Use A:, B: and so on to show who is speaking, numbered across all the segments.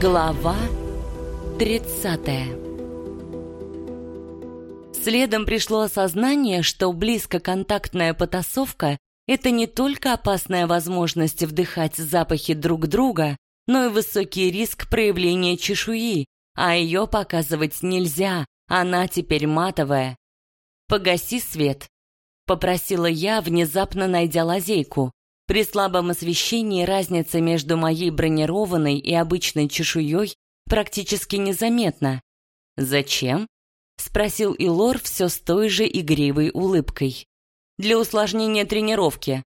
A: Глава 30 Следом пришло осознание, что близкоконтактная потасовка — это не только опасная возможность вдыхать запахи друг друга, но и высокий риск проявления чешуи, а ее показывать нельзя, она теперь матовая. «Погаси свет», — попросила я, внезапно найдя лазейку. При слабом освещении разница между моей бронированной и обычной чешуей практически незаметна. «Зачем?» — спросил Илор все с той же игривой улыбкой. «Для усложнения тренировки».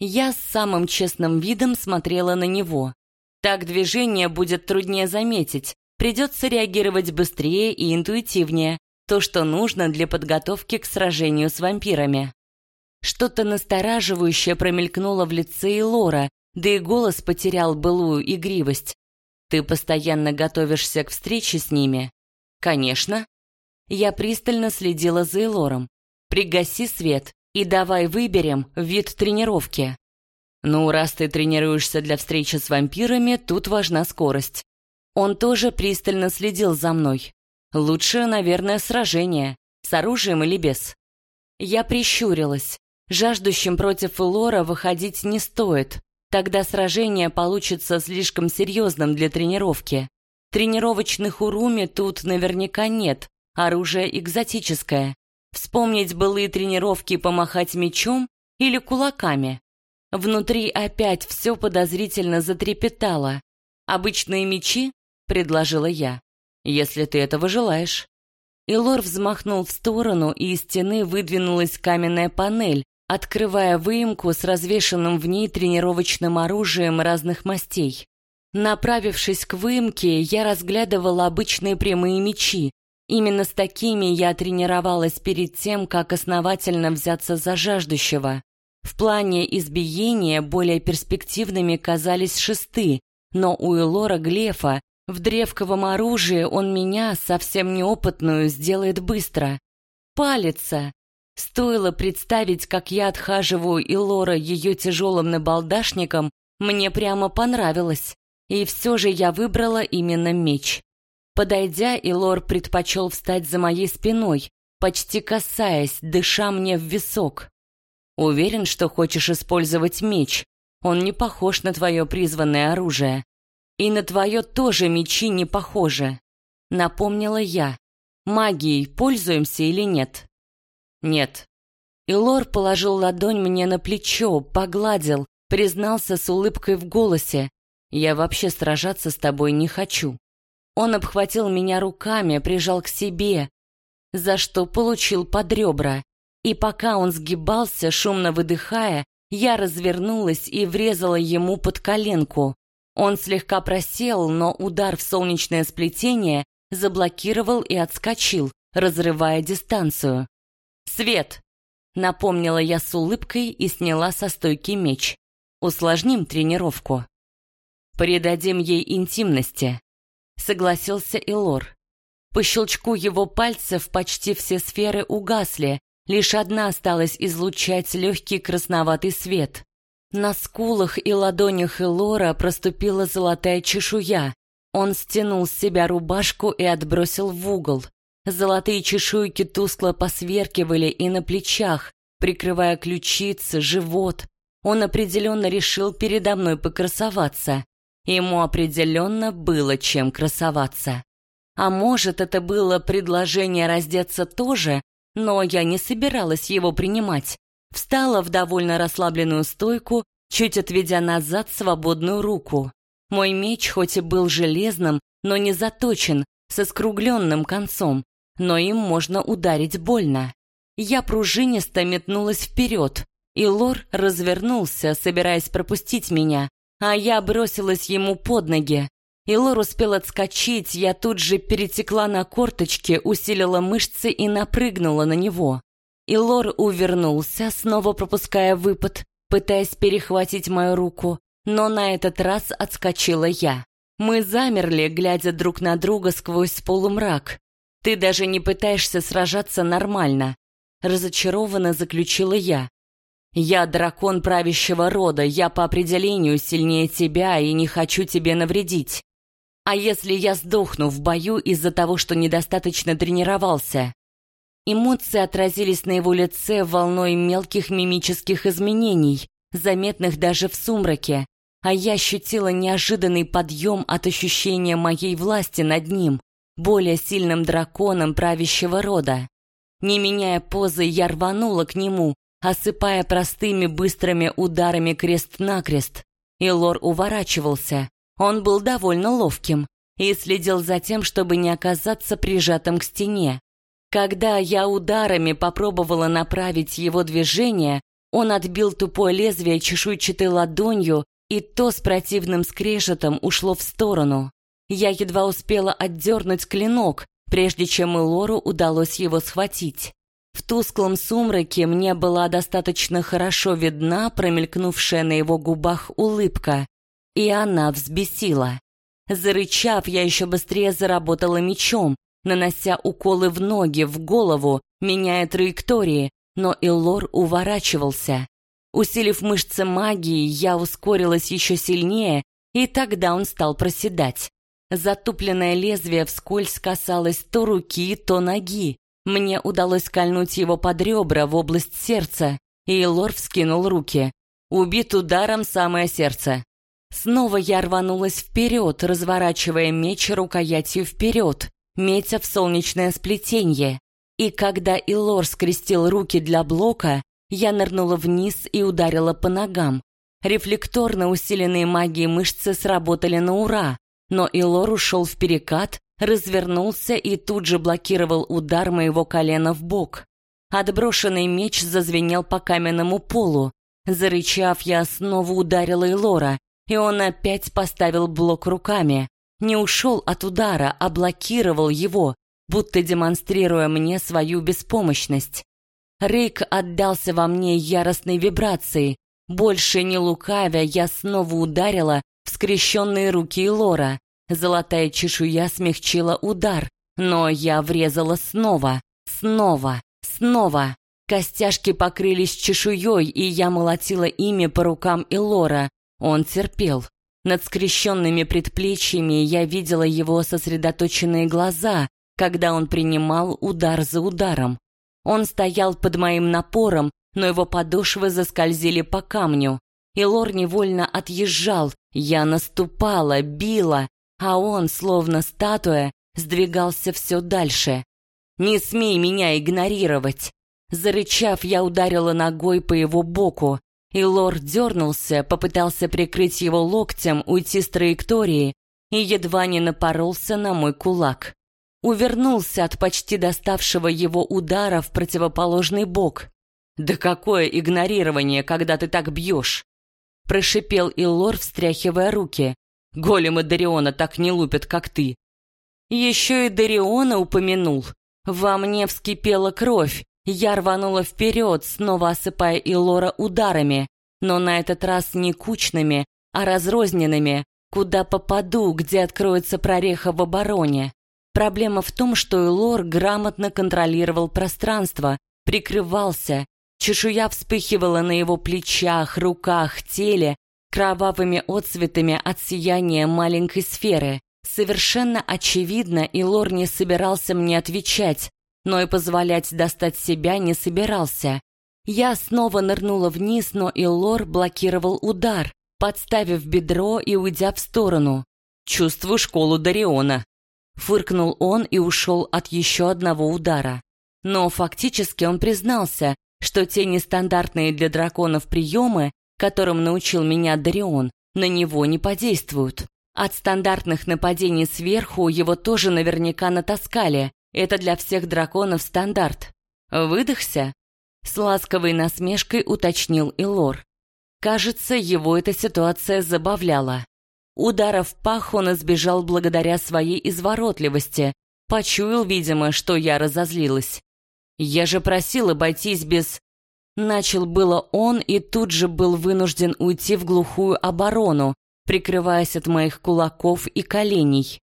A: Я с самым честным видом смотрела на него. Так движение будет труднее заметить, придется реагировать быстрее и интуитивнее, то, что нужно для подготовки к сражению с вампирами. Что-то настораживающее промелькнуло в лице Лора, да и голос потерял былую игривость. «Ты постоянно готовишься к встрече с ними?» «Конечно». Я пристально следила за Элором. «Пригаси свет и давай выберем вид тренировки». «Ну, раз ты тренируешься для встречи с вампирами, тут важна скорость». Он тоже пристально следил за мной. «Лучше, наверное, сражение. С оружием или без?» Я прищурилась. Жаждущим против Лора выходить не стоит. Тогда сражение получится слишком серьезным для тренировки. Тренировочных уруми тут наверняка нет, оружие экзотическое. Вспомнить былые тренировки помахать мечом или кулаками. Внутри опять все подозрительно затрепетало. «Обычные мечи?» — предложила я. «Если ты этого желаешь». Илор взмахнул в сторону, и из стены выдвинулась каменная панель, открывая выемку с развешенным в ней тренировочным оружием разных мастей. Направившись к выемке, я разглядывала обычные прямые мечи. Именно с такими я тренировалась перед тем, как основательно взяться за жаждущего. В плане избиения более перспективными казались шесты, но у Элора Глефа в древковом оружии он меня, совсем неопытную, сделает быстро. Палится, Стоило представить, как я отхаживаю Илора ее тяжелым набалдашником, мне прямо понравилось. И все же я выбрала именно меч. Подойдя, Илор предпочел встать за моей спиной, почти касаясь, дыша мне в висок. Уверен, что хочешь использовать меч. Он не похож на твое призванное оружие. И на твое тоже мечи не похожи. Напомнила я. Магией пользуемся или нет? «Нет». Илор положил ладонь мне на плечо, погладил, признался с улыбкой в голосе. «Я вообще сражаться с тобой не хочу». Он обхватил меня руками, прижал к себе, за что получил под ребра. И пока он сгибался, шумно выдыхая, я развернулась и врезала ему под коленку. Он слегка просел, но удар в солнечное сплетение заблокировал и отскочил, разрывая дистанцию. «Свет!» — напомнила я с улыбкой и сняла со стойки меч. «Усложним тренировку». «Придадим ей интимности», — согласился Илор. По щелчку его пальцев почти все сферы угасли, лишь одна осталась излучать легкий красноватый свет. На скулах и ладонях Элора проступила золотая чешуя. Он стянул с себя рубашку и отбросил в угол. Золотые чешуйки тускло посверкивали и на плечах, прикрывая ключицы, живот. Он определенно решил передо мной покрасоваться. Ему определенно было чем красоваться. А может, это было предложение раздеться тоже, но я не собиралась его принимать. Встала в довольно расслабленную стойку, чуть отведя назад свободную руку. Мой меч хоть и был железным, но не заточен, со скругленным концом, но им можно ударить больно. Я пружинисто метнулась вперед, и Лор развернулся, собираясь пропустить меня, а я бросилась ему под ноги. И Лор успел отскочить, я тут же перетекла на корточки, усилила мышцы и напрыгнула на него. И Лор увернулся, снова пропуская выпад, пытаясь перехватить мою руку, но на этот раз отскочила я. Мы замерли, глядя друг на друга сквозь полумрак. Ты даже не пытаешься сражаться нормально. Разочарованно заключила я. Я дракон правящего рода, я по определению сильнее тебя и не хочу тебе навредить. А если я сдохну в бою из-за того, что недостаточно тренировался? Эмоции отразились на его лице волной мелких мимических изменений, заметных даже в сумраке, а я ощутила неожиданный подъем от ощущения моей власти над ним, более сильным драконом правящего рода. Не меняя позы, я рванула к нему, осыпая простыми быстрыми ударами крест-накрест. И Лор уворачивался. Он был довольно ловким и следил за тем, чтобы не оказаться прижатым к стене. Когда я ударами попробовала направить его движение, он отбил тупое лезвие чешуйчатой ладонью, и то с противным скрежетом ушло в сторону. Я едва успела отдернуть клинок, прежде чем и Лору удалось его схватить. В тусклом сумраке мне была достаточно хорошо видна промелькнувшая на его губах улыбка, и она взбесила. Зарычав, я еще быстрее заработала мечом, нанося уколы в ноги, в голову, меняя траектории, но Илор уворачивался. Усилив мышцы магии, я ускорилась еще сильнее, и тогда он стал проседать. Затупленное лезвие вскользь касалось то руки, то ноги. Мне удалось кольнуть его под ребра в область сердца, и Лор вскинул руки. Убит ударом самое сердце. Снова я рванулась вперед, разворачивая меч рукоятью вперед, метя в солнечное сплетенье. И когда Илор скрестил руки для блока, я нырнула вниз и ударила по ногам. Рефлекторно усиленные магией мышцы сработали на ура, но Илор ушел в перекат, развернулся и тут же блокировал удар моего колена в бок. Отброшенный меч зазвенел по каменному полу. Зарычав, я снова ударила Илора, и он опять поставил блок руками. Не ушел от удара, а блокировал его, будто демонстрируя мне свою беспомощность. Рейк отдался во мне яростной вибрацией. Больше не лукавя, я снова ударила в скрещенные руки Лора. Золотая чешуя смягчила удар, но я врезала снова, снова, снова. Костяшки покрылись чешуей, и я молотила ими по рукам Илора. Он терпел. Над скрещенными предплечьями я видела его сосредоточенные глаза, когда он принимал удар за ударом. Он стоял под моим напором, но его подошвы заскользили по камню. И Лор невольно отъезжал, я наступала, била, а он, словно статуя, сдвигался все дальше. «Не смей меня игнорировать!» Зарычав, я ударила ногой по его боку, и Лор дернулся, попытался прикрыть его локтем, уйти с траектории и едва не напоролся на мой кулак увернулся от почти доставшего его удара в противоположный бок. «Да какое игнорирование, когда ты так бьешь!» Прошипел Иллор, встряхивая руки. «Големы Дариона так не лупят, как ты!» Еще и Дариона упомянул. Во мне вскипела кровь. Я рванула вперед, снова осыпая Иллора ударами, но на этот раз не кучными, а разрозненными, куда попаду, где откроется прореха в обороне. Проблема в том, что Элор грамотно контролировал пространство, прикрывался, чешуя вспыхивала на его плечах, руках, теле, кровавыми отцветами от сияния маленькой сферы. Совершенно очевидно, Илор не собирался мне отвечать, но и позволять достать себя не собирался. Я снова нырнула вниз, но Илор блокировал удар, подставив бедро и уйдя в сторону. «Чувствую школу Дариона», Фыркнул он и ушел от еще одного удара. Но фактически он признался, что те нестандартные для драконов приемы, которым научил меня Дарион, на него не подействуют. От стандартных нападений сверху его тоже наверняка натаскали. Это для всех драконов стандарт. Выдохся? С ласковой насмешкой уточнил Илор. Кажется, его эта ситуация забавляла. Удара в пах он избежал благодаря своей изворотливости. Почуял, видимо, что я разозлилась. Я же просил обойтись без... Начал было он и тут же был вынужден уйти в глухую оборону, прикрываясь от моих кулаков и коленей.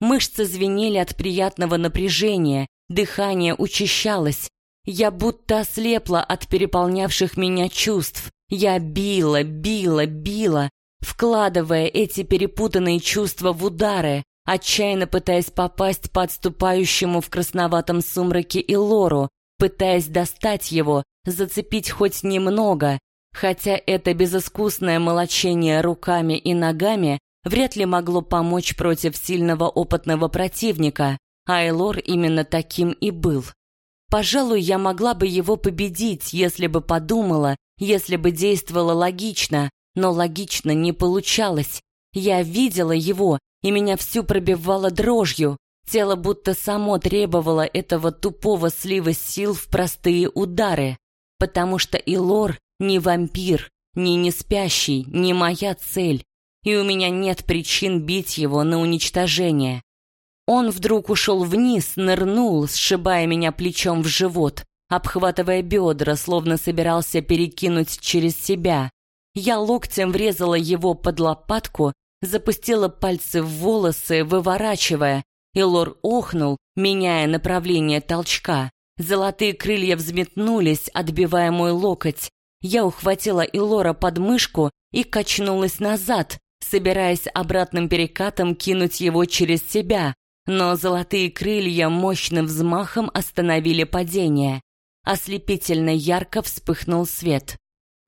A: Мышцы звенели от приятного напряжения, дыхание учащалось. Я будто ослепла от переполнявших меня чувств. Я била, била, била, вкладывая эти перепутанные чувства в удары, отчаянно пытаясь попасть по отступающему в красноватом сумраке Илору, пытаясь достать его, зацепить хоть немного, хотя это безыскусное молочение руками и ногами вряд ли могло помочь против сильного опытного противника, а Элор именно таким и был. Пожалуй, я могла бы его победить, если бы подумала, если бы действовала логично, но логично не получалось. Я видела его, и меня всю пробивало дрожью. Тело будто само требовало этого тупого слива сил в простые удары. Потому что Илор не вампир, не неспящий, не моя цель. И у меня нет причин бить его на уничтожение. Он вдруг ушел вниз, нырнул, сшибая меня плечом в живот, обхватывая бедра, словно собирался перекинуть через себя. Я локтем врезала его под лопатку, запустила пальцы в волосы, выворачивая, и Лор охнул, меняя направление толчка. Золотые крылья взметнулись, отбивая мой локоть. Я ухватила Илора под мышку и качнулась назад, собираясь обратным перекатом кинуть его через себя, но золотые крылья мощным взмахом остановили падение. Ослепительно ярко вспыхнул свет.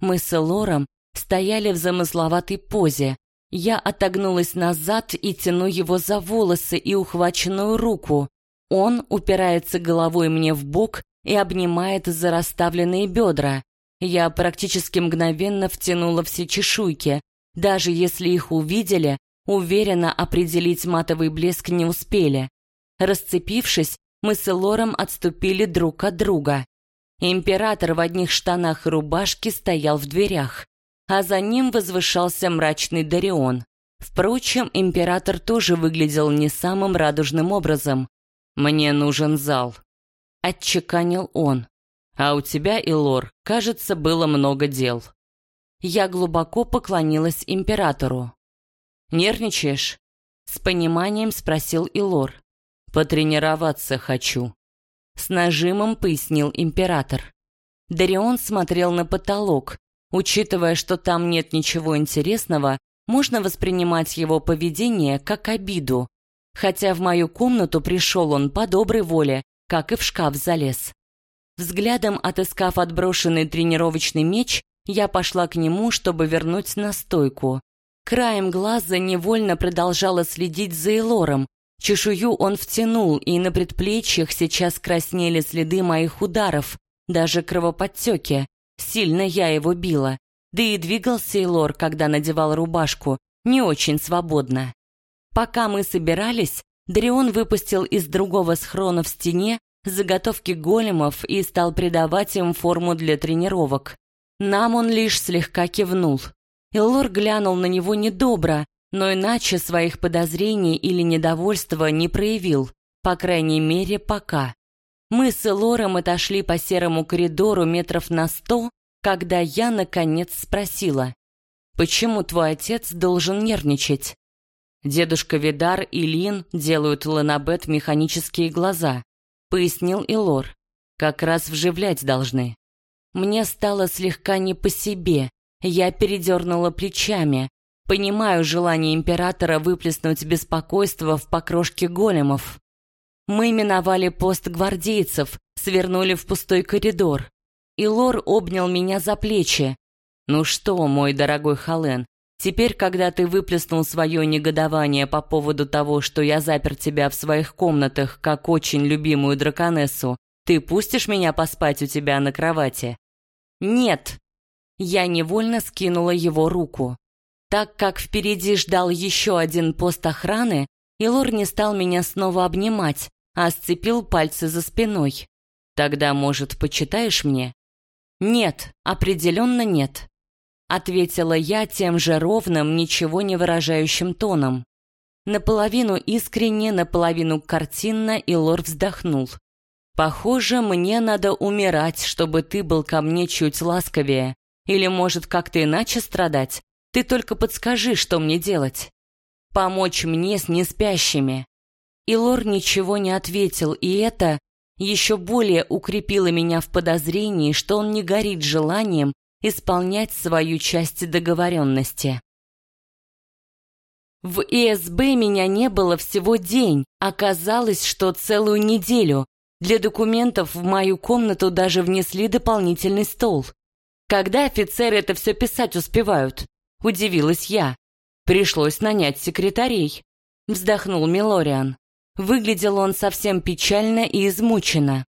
A: Мы с Лором стояли в замысловатой позе. Я отогнулась назад и тяну его за волосы и ухваченную руку. Он упирается головой мне в бок и обнимает за расставленные бедра. Я практически мгновенно втянула все чешуйки. Даже если их увидели, Уверенно определить матовый блеск не успели. Расцепившись, мы с Лором отступили друг от друга. Император в одних штанах и рубашке стоял в дверях, а за ним возвышался мрачный Дарион. Впрочем, император тоже выглядел не самым радужным образом. «Мне нужен зал», — отчеканил он. «А у тебя, Илор, кажется, было много дел». Я глубоко поклонилась императору. Нервничаешь?» С пониманием спросил Илор. «Потренироваться хочу», — с нажимом пояснил император. Дарион смотрел на потолок. Учитывая, что там нет ничего интересного, можно воспринимать его поведение как обиду. Хотя в мою комнату пришел он по доброй воле, как и в шкаф залез. Взглядом отыскав отброшенный тренировочный меч, я пошла к нему, чтобы вернуть на стойку. Краем глаза невольно продолжала следить за Элором. Чешую он втянул, и на предплечьях сейчас краснели следы моих ударов, даже кровоподтеки. Сильно я его била. Да и двигался Элор, когда надевал рубашку, не очень свободно. Пока мы собирались, Дарион выпустил из другого схрона в стене заготовки големов и стал придавать им форму для тренировок. Нам он лишь слегка кивнул. Эллор глянул на него недобро, но иначе своих подозрений или недовольства не проявил, по крайней мере, пока. Мы с Элором отошли по серому коридору метров на сто, когда я, наконец, спросила, «Почему твой отец должен нервничать?» Дедушка Видар и Лин делают Ланабет механические глаза, пояснил Илор. Как раз вживлять должны. Мне стало слегка не по себе, я передернула плечами. Понимаю желание императора выплеснуть беспокойство в покрошке големов. Мы миновали пост гвардейцев, свернули в пустой коридор. И Лор обнял меня за плечи. «Ну что, мой дорогой Хален, теперь, когда ты выплеснул свое негодование по поводу того, что я запер тебя в своих комнатах, как очень любимую драконессу, ты пустишь меня поспать у тебя на кровати?» «Нет!» Я невольно скинула его руку. Так как впереди ждал еще один пост охраны, Илор не стал меня снова обнимать, а сцепил пальцы за спиной. «Тогда, может, почитаешь мне?» «Нет, определенно нет», — ответила я тем же ровным, ничего не выражающим тоном. Наполовину искренне, наполовину картинно Илор вздохнул. «Похоже, мне надо умирать, чтобы ты был ко мне чуть ласковее. Или, может, как-то иначе страдать? Ты только подскажи, что мне делать. Помочь мне с неспящими. И Лор ничего не ответил, и это еще более укрепило меня в подозрении, что он не горит желанием исполнять свою часть договоренности. В ИСБ меня не было всего день, оказалось, что целую неделю. Для документов в мою комнату даже внесли дополнительный стол. Когда офицеры это все писать успевают? Удивилась я. Пришлось нанять секретарей. Вздохнул Милориан. Выглядел он совсем печально и измученно.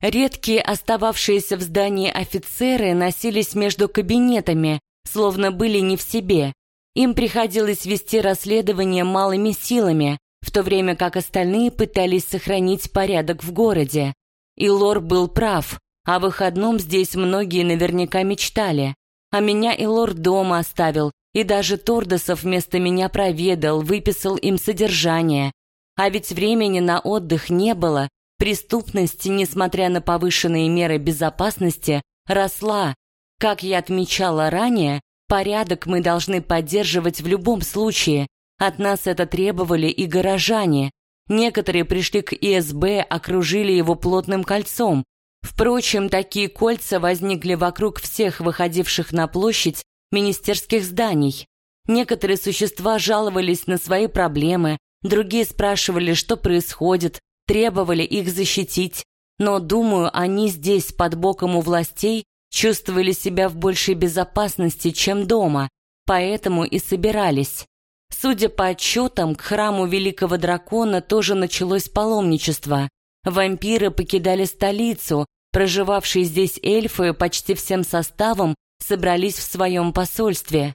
A: Редкие остававшиеся в здании офицеры носились между кабинетами, словно были не в себе. Им приходилось вести расследование малыми силами, в то время как остальные пытались сохранить порядок в городе. И Лор был прав, о выходном здесь многие наверняка мечтали. А меня и Лор дома оставил, и даже Тордосов вместо меня проведал, выписал им содержание. А ведь времени на отдых не было, преступность, несмотря на повышенные меры безопасности, росла. Как я отмечала ранее, порядок мы должны поддерживать в любом случае. От нас это требовали и горожане. Некоторые пришли к ИСБ, окружили его плотным кольцом. Впрочем, такие кольца возникли вокруг всех выходивших на площадь министерских зданий. Некоторые существа жаловались на свои проблемы, Другие спрашивали, что происходит, требовали их защитить, но, думаю, они здесь, под боком у властей, чувствовали себя в большей безопасности, чем дома, поэтому и собирались. Судя по отчетам, к храму Великого Дракона тоже началось паломничество. Вампиры покидали столицу, проживавшие здесь эльфы почти всем составом собрались в своем посольстве.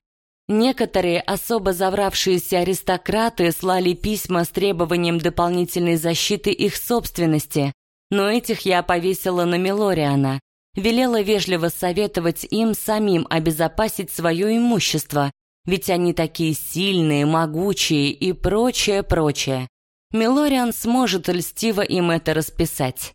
A: Некоторые особо завравшиеся аристократы слали письма с требованием дополнительной защиты их собственности, но этих я повесила на Милориана. Велела вежливо советовать им самим обезопасить свое имущество, ведь они такие сильные, могучие и прочее, прочее. Милориан сможет льстиво им это расписать.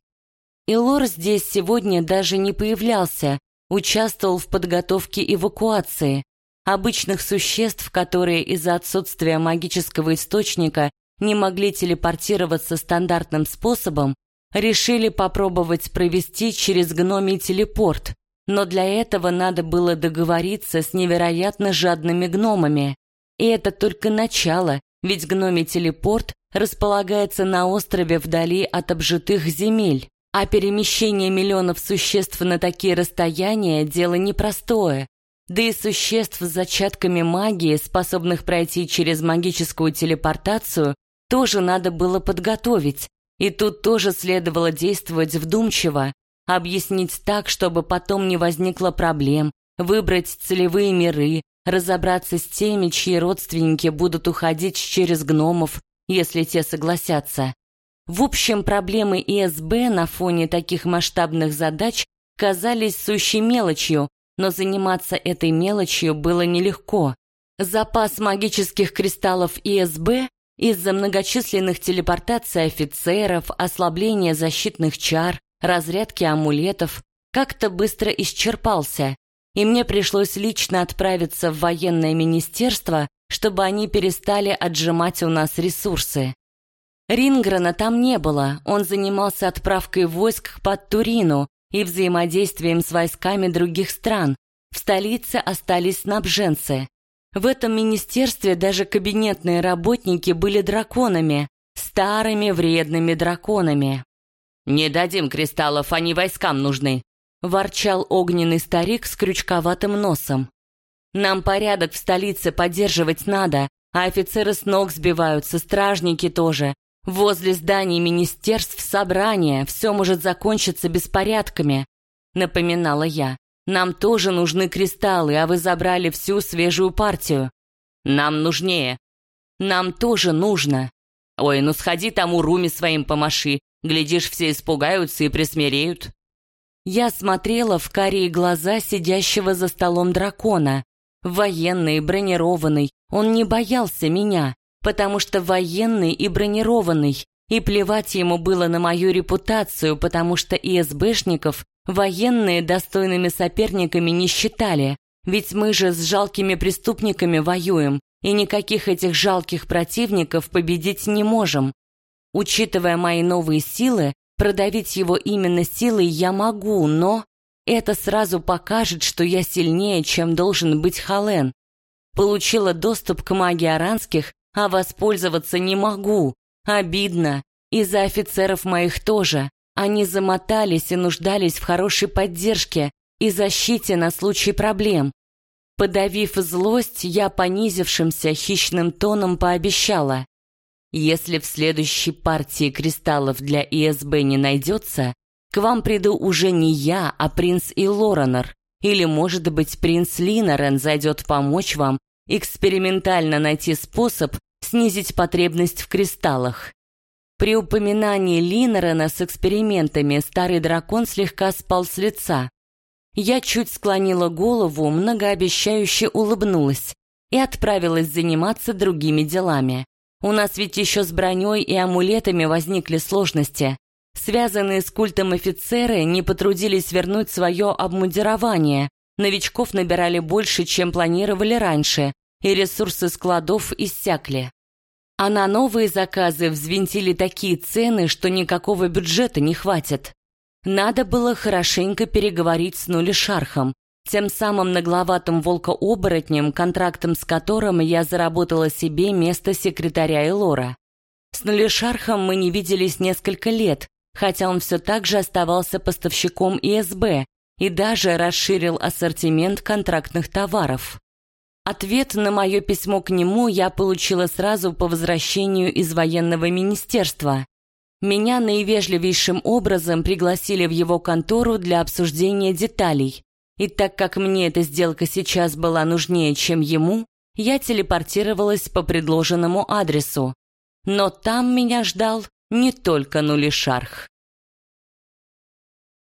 A: Илор здесь сегодня даже не появлялся, участвовал в подготовке эвакуации, обычных существ, которые из-за отсутствия магического источника не могли телепортироваться стандартным способом, решили попробовать провести через гномий телепорт, но для этого надо было договориться с невероятно жадными гномами. И это только начало, ведь гномий телепорт располагается на острове вдали от обжитых земель, а перемещение миллионов существ на такие расстояния – дело непростое. Да и существ с зачатками магии, способных пройти через магическую телепортацию, тоже надо было подготовить. И тут тоже следовало действовать вдумчиво, объяснить так, чтобы потом не возникло проблем, выбрать целевые миры, разобраться с теми, чьи родственники будут уходить через гномов, если те согласятся. В общем, проблемы ИСБ на фоне таких масштабных задач казались сущей мелочью, но заниматься этой мелочью было нелегко. Запас магических кристаллов ИСБ из-за многочисленных телепортаций офицеров, ослабления защитных чар, разрядки амулетов как-то быстро исчерпался, и мне пришлось лично отправиться в военное министерство, чтобы они перестали отжимать у нас ресурсы. Ринграна там не было, он занимался отправкой войск под Турину, и взаимодействием с войсками других стран. В столице остались снабженцы. В этом министерстве даже кабинетные работники были драконами, старыми вредными драконами. «Не дадим кристаллов, они войскам нужны», – ворчал огненный старик с крючковатым носом. «Нам порядок в столице поддерживать надо, а офицеры с ног сбиваются, стражники тоже. Возле зданий министерств собрания все может закончиться беспорядками, напоминала я. Нам тоже нужны кристаллы, а вы забрали всю свежую партию. Нам нужнее. Нам тоже нужно. Ой, ну сходи тому Руми своим помаши. Глядишь, все испугаются и присмиреют. Я смотрела в карие глаза сидящего за столом дракона. Военный, бронированный, он не боялся меня потому что военный и бронированный, и плевать ему было на мою репутацию, потому что ИСБшников военные достойными соперниками не считали, ведь мы же с жалкими преступниками воюем, и никаких этих жалких противников победить не можем. Учитывая мои новые силы, продавить его именно силой я могу, но это сразу покажет, что я сильнее, чем должен быть Хален. Получила доступ к магии аранских, а воспользоваться не могу. Обидно. И за офицеров моих тоже. Они замотались и нуждались в хорошей поддержке и защите на случай проблем. Подавив злость, я понизившимся хищным тоном пообещала. Если в следующей партии кристаллов для ИСБ не найдется, к вам приду уже не я, а принц и Лоренор. Или, может быть, принц Линорен зайдет помочь вам экспериментально найти способ снизить потребность в кристаллах. При упоминании Линорена с экспериментами старый дракон слегка спал с лица. Я чуть склонила голову, многообещающе улыбнулась и отправилась заниматься другими делами. У нас ведь еще с броней и амулетами возникли сложности. Связанные с культом офицеры не потрудились вернуть свое обмундирование. Новичков набирали больше, чем планировали раньше, и ресурсы складов иссякли. А на новые заказы взвинтили такие цены, что никакого бюджета не хватит. Надо было хорошенько переговорить с Нулишархом, тем самым нагловатым волкооборотнем, контрактом с которым я заработала себе место секретаря Элора. С Нулишархом мы не виделись несколько лет, хотя он все так же оставался поставщиком ИСБ и даже расширил ассортимент контрактных товаров. Ответ на мое письмо к нему я получила сразу по возвращению из военного министерства. Меня наивежливейшим образом пригласили в его контору для обсуждения деталей. И так как мне эта сделка сейчас была нужнее, чем ему, я телепортировалась по предложенному адресу. Но там меня ждал не только Нулишарх.